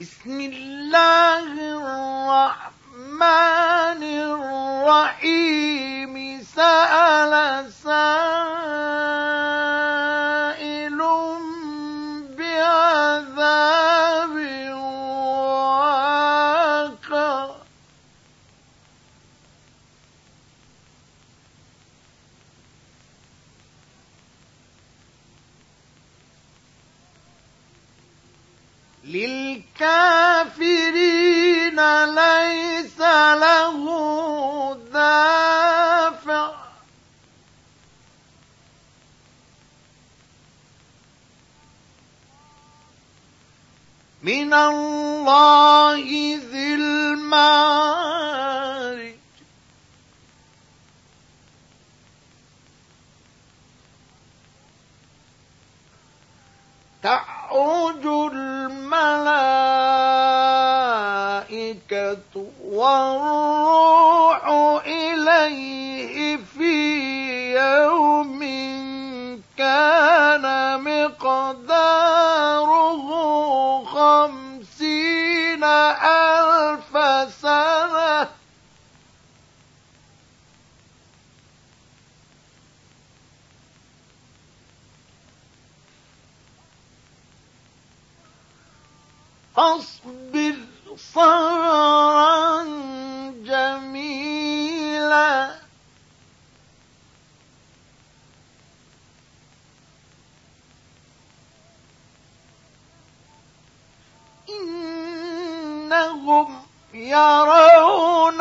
بسم الله الرحمن الرحيم. سأل سائل للكافرين ليس له دافع. من الله ذي المعارج. تعرج الملائكة والروح إليه في يوم كان مقداره خمسين ألف سنة فاصبر صبرا جميلا. إنهم يرونه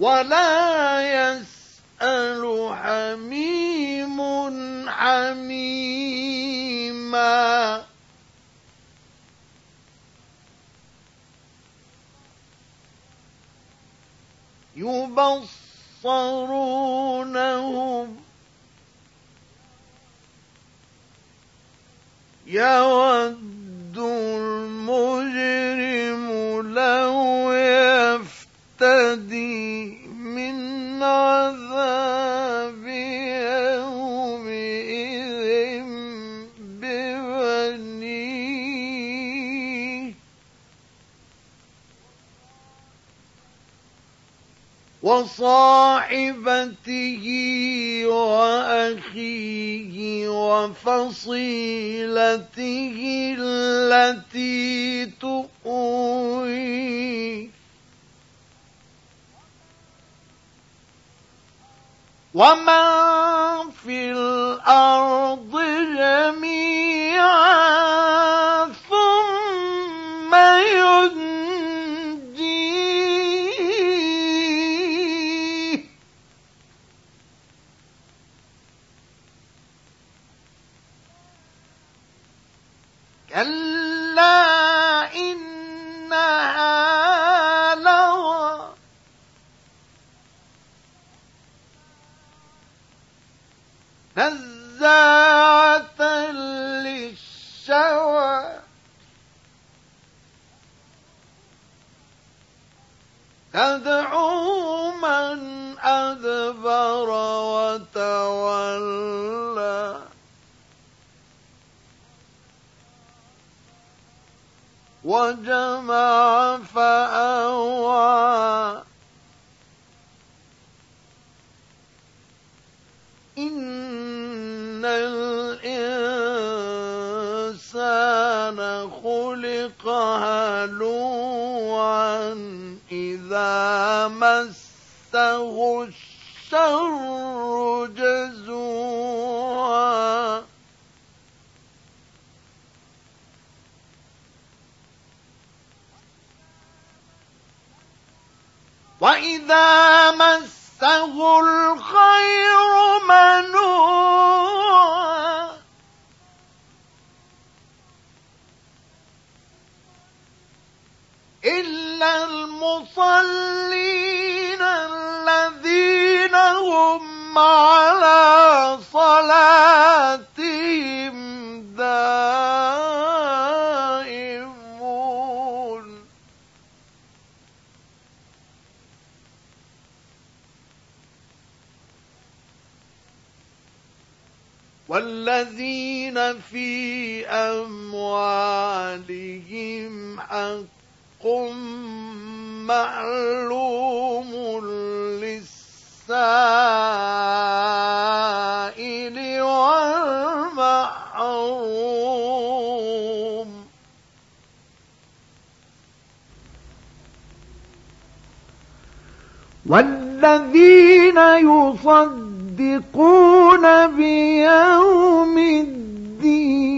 ولا يسأل حميم حميما. يبصرونهم يود يفتدي من عذاب يومئذ ببنيه وصاحبته وأخيه وفصيلته التي تؤويه ومن في الأرض جميعا ثم ينجيه كلا وتولى وجمع فأوعى إن الإنسان خلق هلوعا إذا مسه الشر. جزوعا. وإذا مس مسه الخير منوعا إلا المصلين على صلاتهم دائمون. والذين في أموالهم حق معلوم للسائل والمحروم والذين يصدقون بيوم الدين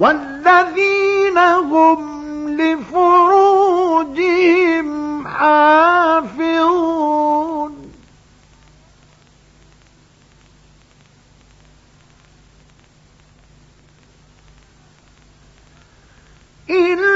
والذين هم لفروجهم حافظون. إلا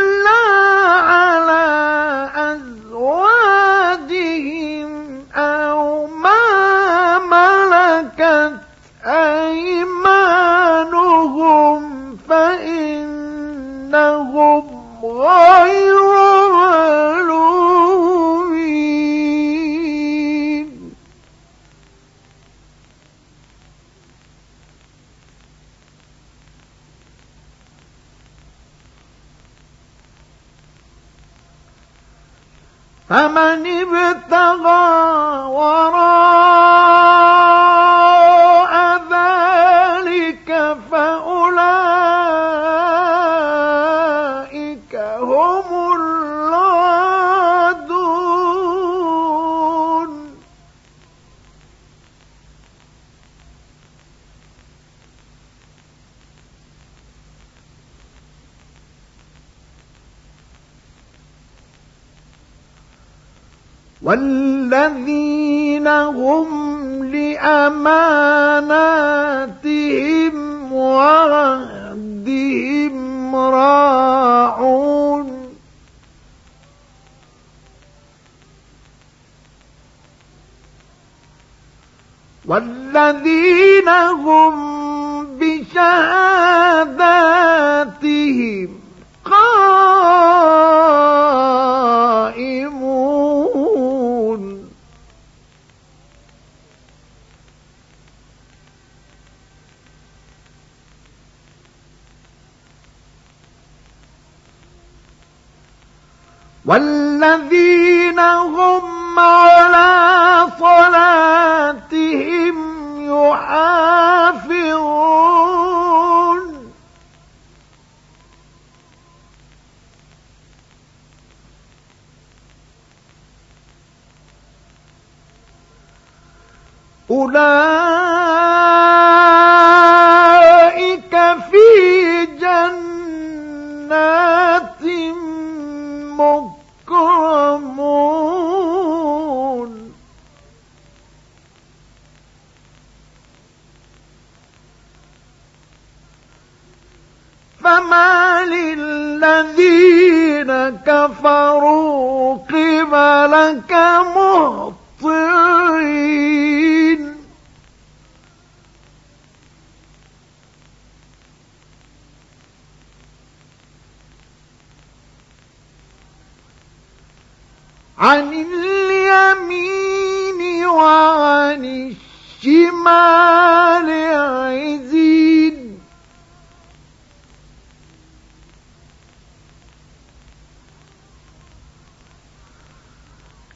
فمن ابتغى وراء والذين هم لأماناتهم وعهدهم راعون. والذين هم بشهاداتهم والذين هم على صلاتهم يحافظون. أولئك قبلك مهطعين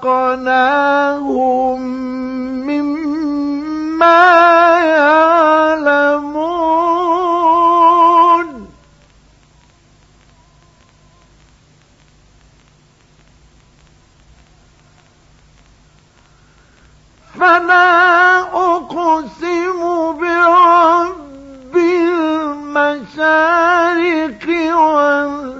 خلقناهم مما يعلمون. فلا أقسم برب المشارق والمغارب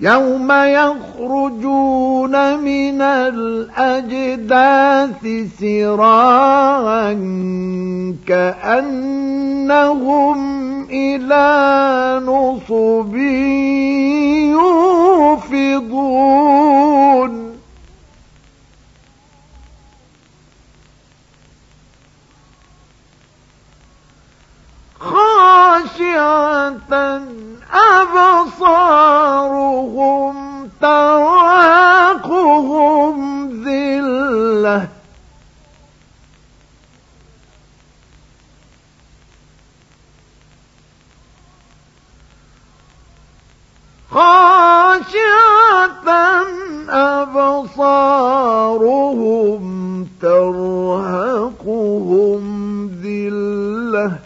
يوم يخرجون من الأجداث سراعا كأنهم إلى نصب يوفضون. أبصارهم تراقهم ذلة. خاشعة أبصارهم ترهقهم ذلة.